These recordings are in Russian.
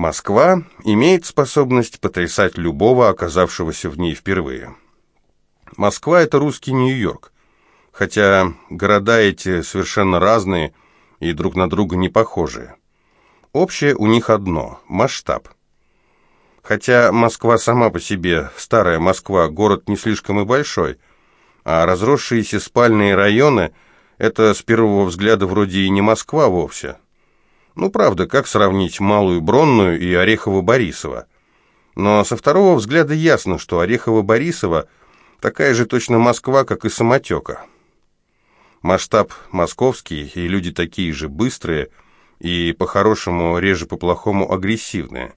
Москва имеет способность потрясать любого, оказавшегося в ней впервые. Москва – это русский Нью-Йорк. Хотя города эти совершенно разные и друг на друга не похожие. Общее у них одно – масштаб. Хотя Москва сама по себе, старая Москва, город не слишком и большой, а разросшиеся спальные районы – это с первого взгляда вроде и не Москва вовсе. Ну, правда, как сравнить Малую Бронную и Орехово-Борисово? Но со второго взгляда ясно, что Орехово-Борисово – такая же точно Москва, как и Самотека. Масштаб московский, и люди такие же быстрые, и по-хорошему, реже по-плохому агрессивные.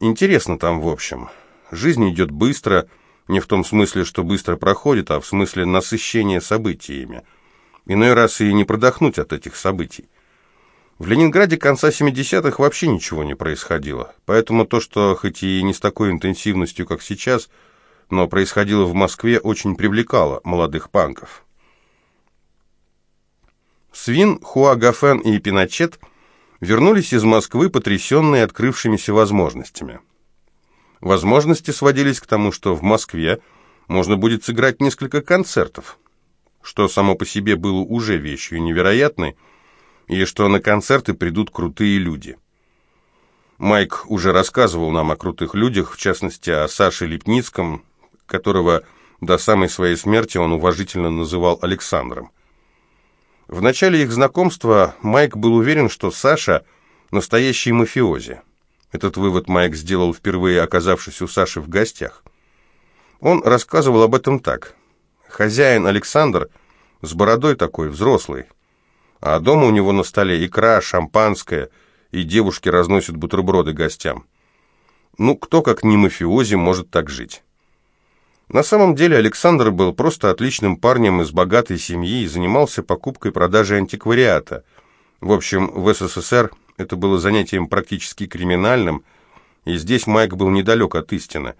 Интересно там в общем. Жизнь идет быстро, не в том смысле, что быстро проходит, а в смысле насыщения событиями. Иной раз и не продохнуть от этих событий. В Ленинграде конца 70-х вообще ничего не происходило, поэтому то, что хоть и не с такой интенсивностью, как сейчас, но происходило в Москве, очень привлекало молодых панков. Свин, Хуагафен и Пиночет вернулись из Москвы, потрясенные открывшимися возможностями. Возможности сводились к тому, что в Москве можно будет сыграть несколько концертов, что само по себе было уже вещью невероятной, и что на концерты придут крутые люди. Майк уже рассказывал нам о крутых людях, в частности о Саше Лепницком, которого до самой своей смерти он уважительно называл Александром. В начале их знакомства Майк был уверен, что Саша – настоящий мафиози. Этот вывод Майк сделал впервые, оказавшись у Саши в гостях. Он рассказывал об этом так. Хозяин Александр с бородой такой, взрослый, а дома у него на столе икра, шампанское, и девушки разносят бутерброды гостям. Ну, кто, как не мафиози, может так жить? На самом деле Александр был просто отличным парнем из богатой семьи и занимался покупкой и продажей антиквариата. В общем, в СССР это было занятием практически криминальным, и здесь Майк был недалек от истины.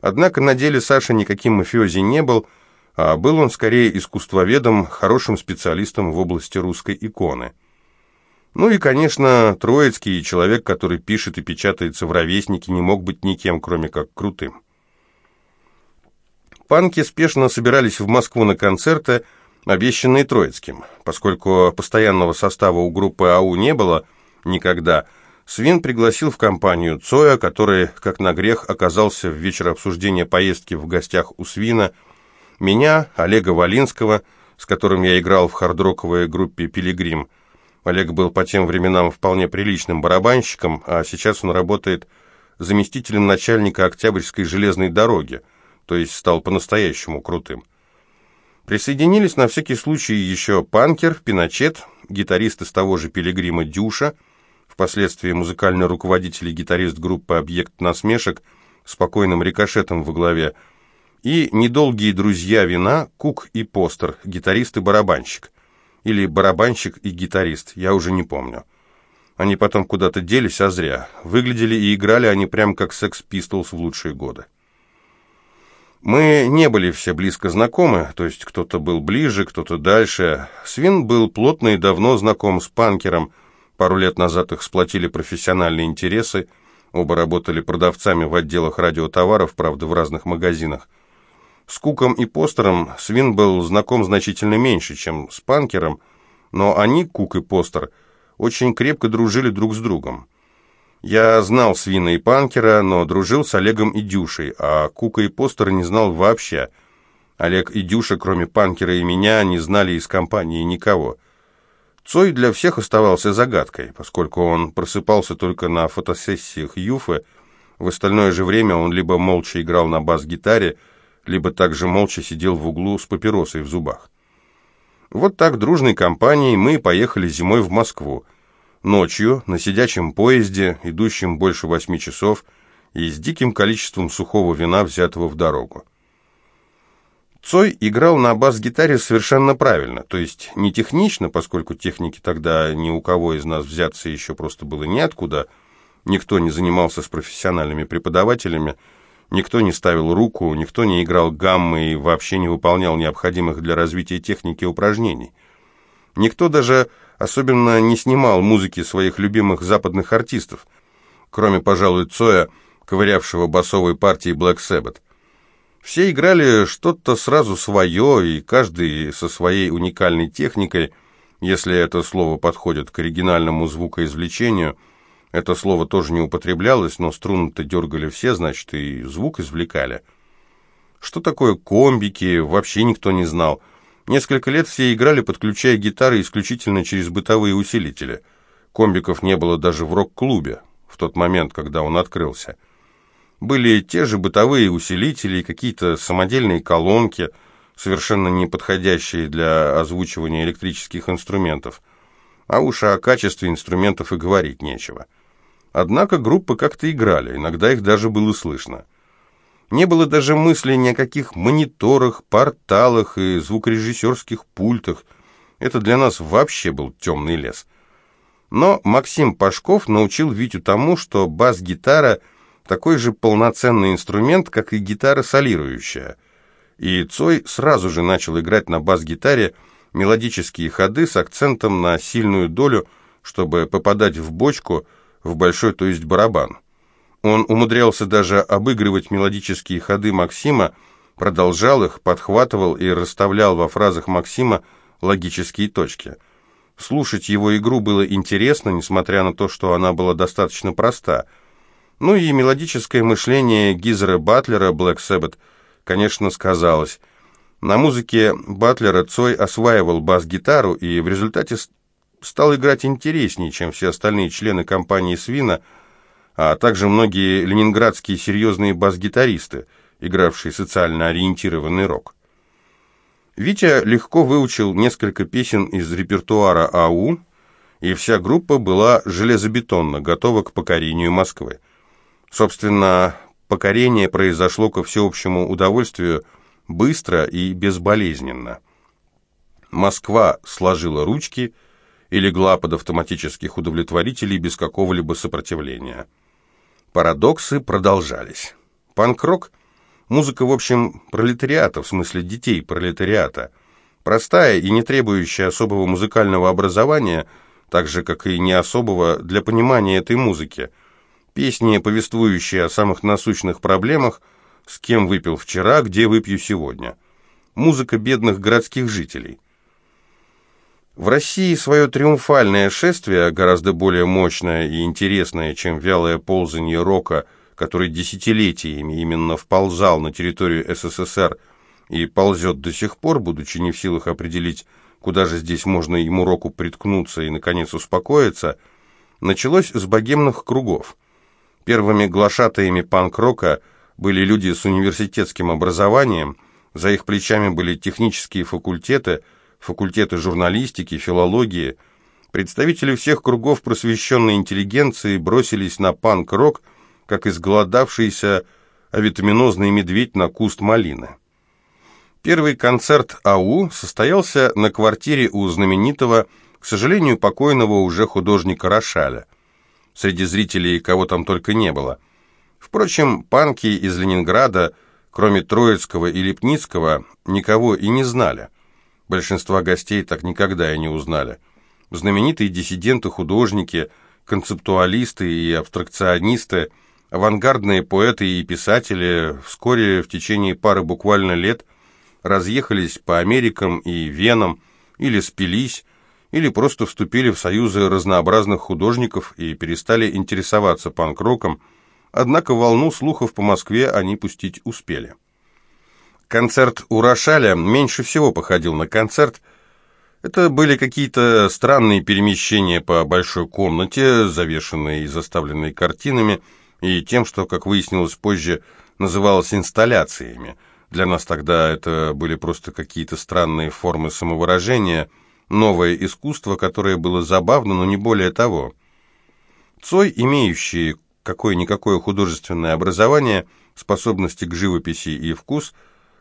Однако на деле Саша никаким мафиози не был, а был он скорее искусствоведом, хорошим специалистом в области русской иконы. Ну и, конечно, Троицкий, человек, который пишет и печатается в «Ровеснике», не мог быть никем, кроме как крутым. Панки спешно собирались в Москву на концерты, обещанные Троицким. Поскольку постоянного состава у группы АУ не было никогда, Свин пригласил в компанию Цоя, который, как на грех, оказался в вечер обсуждения поездки в гостях у Свина – меня, Олега Валинского, с которым я играл в хардроковой группе «Пилигрим». Олег был по тем временам вполне приличным барабанщиком, а сейчас он работает заместителем начальника Октябрьской железной дороги, то есть стал по-настоящему крутым. Присоединились на всякий случай еще Панкер, Пиночет, гитарист из того же «Пилигрима» Дюша, впоследствии музыкальный руководитель и гитарист группы «Объект насмешек» спокойным рикошетом во главе, и недолгие друзья вина Кук и Постер, гитарист и барабанщик. Или барабанщик и гитарист, я уже не помню. Они потом куда-то делись, а зря. Выглядели и играли они прям как Sex Pistols в лучшие годы. Мы не были все близко знакомы, то есть кто-то был ближе, кто-то дальше. Свин был плотно и давно знаком с панкером. Пару лет назад их сплотили профессиональные интересы. Оба работали продавцами в отделах радиотоваров, правда, в разных магазинах. С Куком и Постером Свин был знаком значительно меньше, чем с Панкером, но они, Кук и Постер, очень крепко дружили друг с другом. Я знал Свина и Панкера, но дружил с Олегом и Дюшей, а Кука и Постера не знал вообще. Олег и Дюша, кроме Панкера и меня, не знали из компании никого. Цой для всех оставался загадкой, поскольку он просыпался только на фотосессиях Юфы, в остальное же время он либо молча играл на бас-гитаре, либо также молча сидел в углу с папиросой в зубах. Вот так дружной компанией мы поехали зимой в Москву. Ночью, на сидячем поезде, идущем больше восьми часов, и с диким количеством сухого вина, взятого в дорогу. Цой играл на бас-гитаре совершенно правильно, то есть не технично, поскольку техники тогда ни у кого из нас взяться еще просто было неоткуда, никто не занимался с профессиональными преподавателями, Никто не ставил руку, никто не играл гаммы и вообще не выполнял необходимых для развития техники упражнений. Никто даже особенно не снимал музыки своих любимых западных артистов. кроме, пожалуй, Цоя, ковырявшего басовой партии Black Sabbath. Все играли что-то сразу свое, и каждый со своей уникальной техникой, если это слово подходит к оригинальному звукоизвлечению. Это слово тоже не употреблялось, но струны-то дергали все, значит, и звук извлекали. Что такое комбики, вообще никто не знал. Несколько лет все играли, подключая гитары исключительно через бытовые усилители. Комбиков не было даже в рок-клубе в тот момент, когда он открылся. Были те же бытовые усилители и какие-то самодельные колонки, совершенно не подходящие для озвучивания электрических инструментов. А уж о качестве инструментов и говорить нечего. Однако группы как-то играли, иногда их даже было слышно. Не было даже мысли ни о каких мониторах, порталах и звукорежиссерских пультах. Это для нас вообще был темный лес. Но Максим Пашков научил Витю тому, что бас-гитара – такой же полноценный инструмент, как и гитара солирующая. И Цой сразу же начал играть на бас-гитаре мелодические ходы с акцентом на сильную долю, чтобы попадать в бочку, в большой, то есть барабан. Он умудрялся даже обыгрывать мелодические ходы Максима, продолжал их, подхватывал и расставлял во фразах Максима логические точки – Слушать его игру было интересно, несмотря на то, что она была достаточно проста. Ну и мелодическое мышление Гизера Батлера Black Sabbath, конечно, сказалось. На музыке Батлера Цой осваивал бас-гитару и в результате стал играть интереснее, чем все остальные члены компании «Свина», а также многие ленинградские серьезные бас-гитаристы, игравшие социально ориентированный рок. Витя легко выучил несколько песен из репертуара АУ, и вся группа была железобетонна, готова к покорению Москвы. Собственно, покорение произошло ко всеобщему удовольствию быстро и безболезненно. Москва сложила ручки легла под автоматических удовлетворителей без какого-либо сопротивления. Парадоксы продолжались. Панк-рок – Музыка, в общем, пролетариата, в смысле детей пролетариата. Простая и не требующая особого музыкального образования, так же, как и не особого для понимания этой музыки. Песни, повествующие о самых насущных проблемах, с кем выпил вчера, где выпью сегодня. Музыка бедных городских жителей. В России свое триумфальное шествие, гораздо более мощное и интересное, чем вялое ползание рока – который десятилетиями именно вползал на территорию СССР и ползет до сих пор, будучи не в силах определить, куда же здесь можно ему року приткнуться и, наконец, успокоиться, началось с богемных кругов. Первыми глашатаями панк-рока были люди с университетским образованием, за их плечами были технические факультеты, факультеты журналистики, филологии. Представители всех кругов просвещенной интеллигенции бросились на панк-рок – как изголодавшийся авитаминозный медведь на куст малины. Первый концерт АУ состоялся на квартире у знаменитого, к сожалению, покойного уже художника Рошаля. Среди зрителей кого там только не было. Впрочем, панки из Ленинграда, кроме Троицкого и Лепницкого, никого и не знали. Большинства гостей так никогда и не узнали. Знаменитые диссиденты-художники, концептуалисты и абстракционисты – Авангардные поэты и писатели вскоре, в течение пары буквально лет, разъехались по Америкам и Венам, или спились, или просто вступили в союзы разнообразных художников и перестали интересоваться панк-роком, однако волну слухов по Москве они пустить успели. Концерт у Рошаля меньше всего походил на концерт. Это были какие-то странные перемещения по большой комнате, завешенные и заставленные картинами, и тем, что, как выяснилось позже, называлось инсталляциями. Для нас тогда это были просто какие-то странные формы самовыражения, новое искусство, которое было забавно, но не более того. Цой, имеющий какое-никакое художественное образование, способности к живописи и вкус,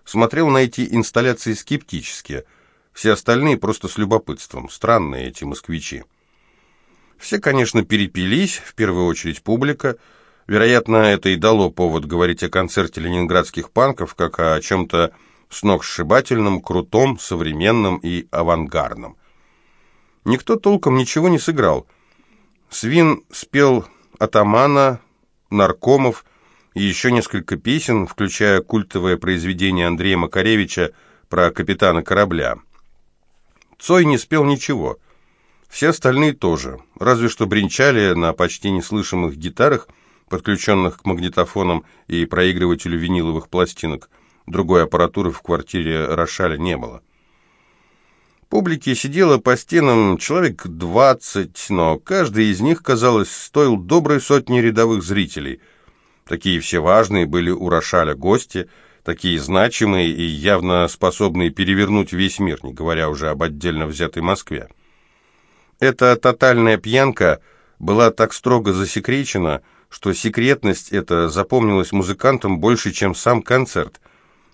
смотрел на эти инсталляции скептически, все остальные просто с любопытством, странные эти москвичи. Все, конечно, перепились, в первую очередь публика, Вероятно, это и дало повод говорить о концерте ленинградских панков как о чем-то сногсшибательном, крутом, современном и авангардном. Никто толком ничего не сыграл. Свин спел «Атамана», «Наркомов» и еще несколько песен, включая культовое произведение Андрея Макаревича про капитана корабля. Цой не спел ничего. Все остальные тоже, разве что бренчали на почти неслышимых гитарах, подключенных к магнитофонам и проигрывателю виниловых пластинок. Другой аппаратуры в квартире Рошаля не было. Публики сидело по стенам человек двадцать, но каждый из них, казалось, стоил доброй сотни рядовых зрителей. Такие все важные были у Рошаля гости, такие значимые и явно способные перевернуть весь мир, не говоря уже об отдельно взятой Москве. Эта тотальная пьянка была так строго засекречена, что секретность эта запомнилась музыкантам больше, чем сам концерт.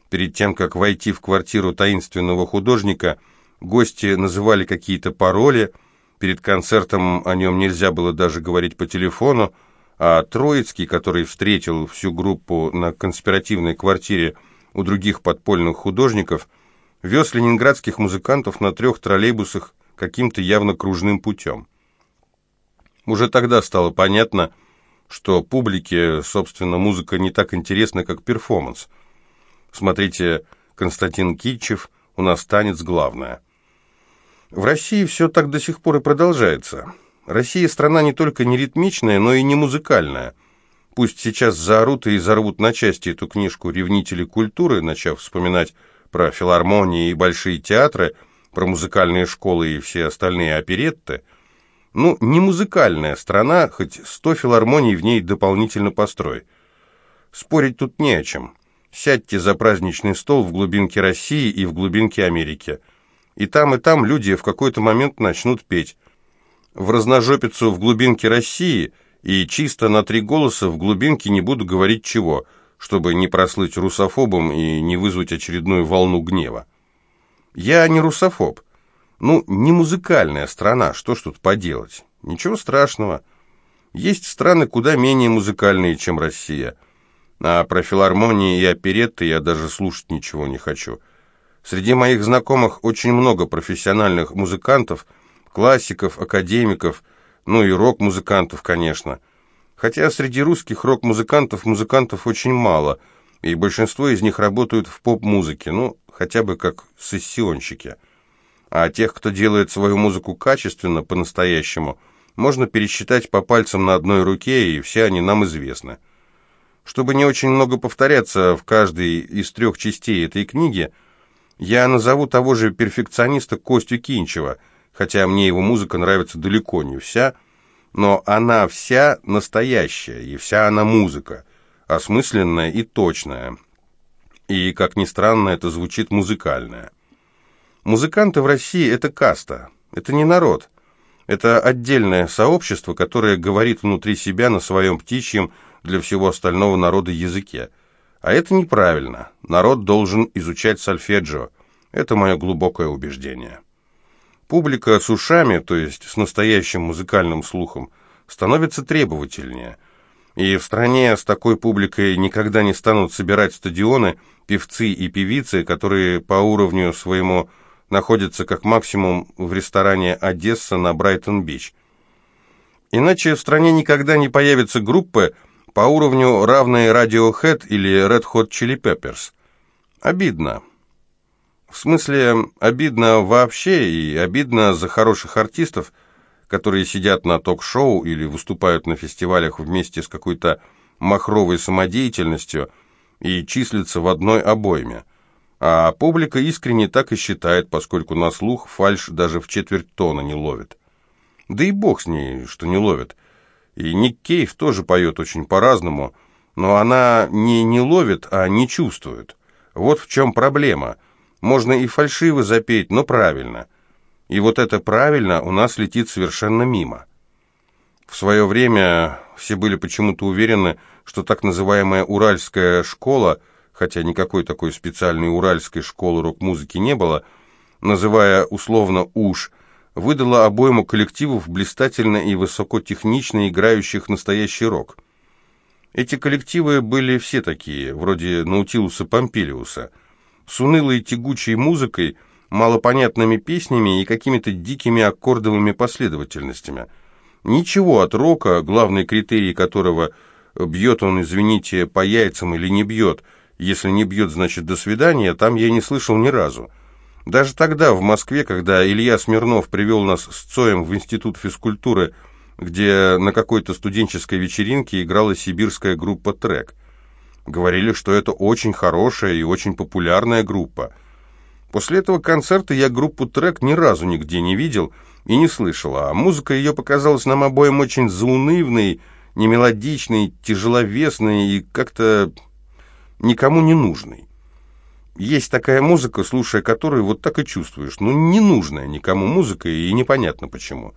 Перед тем, как войти в квартиру таинственного художника – Гости называли какие-то пароли, перед концертом о нем нельзя было даже говорить по телефону, а Троицкий, который встретил всю группу на конспиративной квартире у других подпольных художников, вез ленинградских музыкантов на трех троллейбусах каким-то явно кружным путем. Уже тогда стало понятно, что публике, собственно, музыка не так интересна, как перформанс. Смотрите, Константин Китчев, у нас танец главное. В России все так до сих пор и продолжается. Россия страна не только не ритмичная, но и не музыкальная. Пусть сейчас заорут и зарвут на части эту книжку ревнители культуры, начав вспоминать про филармонии и большие театры, про музыкальные школы и все остальные оперетты. Ну, не музыкальная страна, хоть сто филармоний в ней дополнительно построй. Спорить тут не о чем. Сядьте за праздничный стол в глубинке России и в глубинке Америки – и там, и там люди в какой-то момент начнут петь. В разножопицу в глубинке России и чисто на три голоса в глубинке не буду говорить чего, чтобы не прослыть русофобом и не вызвать очередную волну гнева. Я не русофоб. Ну, не музыкальная страна, что ж тут поделать? Ничего страшного. Есть страны куда менее музыкальные, чем Россия. А про филармонии и оперетты я даже слушать ничего не хочу. Среди моих знакомых очень много профессиональных музыкантов, классиков, академиков, ну и рок-музыкантов, конечно. Хотя среди русских рок-музыкантов музыкантов очень мало, и большинство из них работают в поп-музыке, ну, хотя бы как сессионщики. А тех, кто делает свою музыку качественно, по-настоящему, можно пересчитать по пальцам на одной руке, и все они нам известны. Чтобы не очень много повторяться в каждой из трех частей этой книги – я назову того же перфекциониста Костю Кинчева, хотя мне его музыка нравится далеко не вся, но она вся настоящая, и вся она музыка, осмысленная и точная. И, как ни странно, это звучит музыкальная. Музыканты в России – это каста, это не народ. Это отдельное сообщество, которое говорит внутри себя на своем птичьем для всего остального народа языке. А это неправильно. Народ должен изучать сольфеджио. Это мое глубокое убеждение. Публика с ушами, то есть с настоящим музыкальным слухом, становится требовательнее. И в стране с такой публикой никогда не станут собирать стадионы певцы и певицы, которые по уровню своему находятся как максимум в ресторане «Одесса» на Брайтон-Бич. Иначе в стране никогда не появятся группы, по уровню равные Radiohead или Red Hot Chili Peppers. Обидно. В смысле, обидно вообще и обидно за хороших артистов, которые сидят на ток-шоу или выступают на фестивалях вместе с какой-то махровой самодеятельностью и числятся в одной обойме. А публика искренне так и считает, поскольку на слух фальш даже в четверть тона не ловит. Да и бог с ней, что не ловит. И Ник Кейв тоже поет очень по-разному, но она не не ловит, а не чувствует. Вот в чем проблема. Можно и фальшиво запеть, но правильно. И вот это правильно у нас летит совершенно мимо. В свое время все были почему-то уверены, что так называемая «Уральская школа», хотя никакой такой специальной уральской школы рок-музыки не было, называя условно «Уж», выдала обоему коллективов блистательно и высокотехнично играющих настоящий рок. Эти коллективы были все такие, вроде Наутилуса Помпилиуса, с унылой тягучей музыкой, малопонятными песнями и какими-то дикими аккордовыми последовательностями. Ничего от рока, главный критерий которого бьет он, извините, по яйцам или не бьет. Если не бьет, значит до свидания, там я не слышал ни разу. Даже тогда, в Москве, когда Илья Смирнов привел нас с Цоем в Институт физкультуры, где на какой-то студенческой вечеринке играла сибирская группа «Трек». Говорили, что это очень хорошая и очень популярная группа. После этого концерта я группу «Трек» ни разу нигде не видел и не слышал, а музыка ее показалась нам обоим очень заунывной, немелодичной, тяжеловесной и как-то никому не нужной. Есть такая музыка, слушая которую вот так и чувствуешь, ну, ненужная никому музыка и непонятно почему.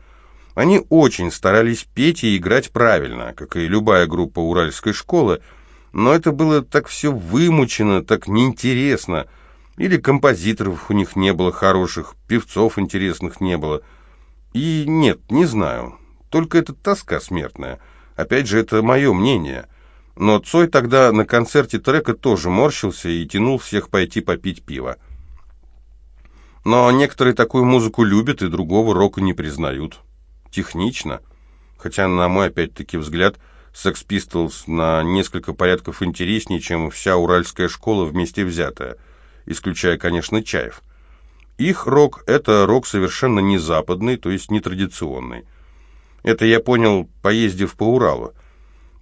Они очень старались петь и играть правильно, как и любая группа уральской школы, но это было так все вымучено, так неинтересно. Или композиторов у них не было хороших, певцов интересных не было. И нет, не знаю, только это тоска смертная. Опять же, это мое мнение. Но Цой тогда на концерте трека тоже морщился и тянул всех пойти попить пиво. Но некоторые такую музыку любят и другого рока не признают. Технично. Хотя, на мой, опять-таки, взгляд, Sex Pistols на несколько порядков интереснее, чем вся уральская школа вместе взятая, исключая, конечно, Чаев. Их рок – это рок совершенно не западный, то есть не традиционный. Это я понял, поездив по Уралу.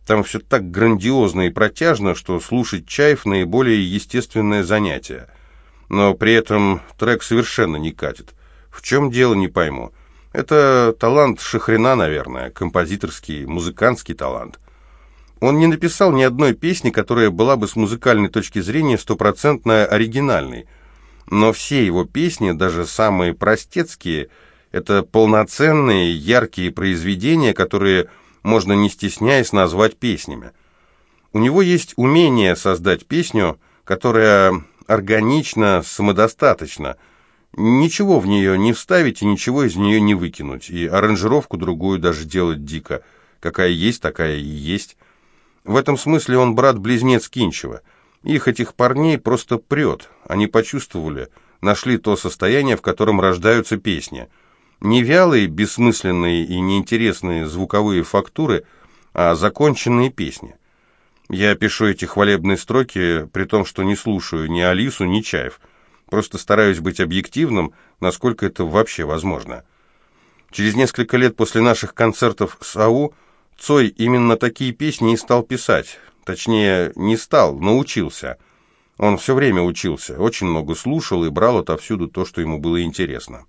Там все так грандиозно и протяжно, что слушать Чаев – наиболее естественное занятие. Но при этом трек совершенно не катит. В чем дело, не пойму. Это талант Шахрина, наверное, композиторский, музыкантский талант. Он не написал ни одной песни, которая была бы с музыкальной точки зрения стопроцентно оригинальной. Но все его песни, даже самые простецкие, это полноценные, яркие произведения, которые можно не стесняясь назвать песнями. У него есть умение создать песню, которая органична, самодостаточна – Ничего в нее не вставить и ничего из нее не выкинуть, и аранжировку другую даже делать дико. Какая есть, такая и есть. В этом смысле он брат-близнец Кинчева. Их, этих парней, просто прет. Они почувствовали, нашли то состояние, в котором рождаются песни. Не вялые, бессмысленные и неинтересные звуковые фактуры, а законченные песни. Я пишу эти хвалебные строки, при том, что не слушаю ни Алису, ни Чаев – Просто стараюсь быть объективным, насколько это вообще возможно. Через несколько лет после наших концертов с АУ Цой именно такие песни и стал писать. Точнее, не стал, научился. Он все время учился, очень много слушал и брал отовсюду то, что ему было интересно.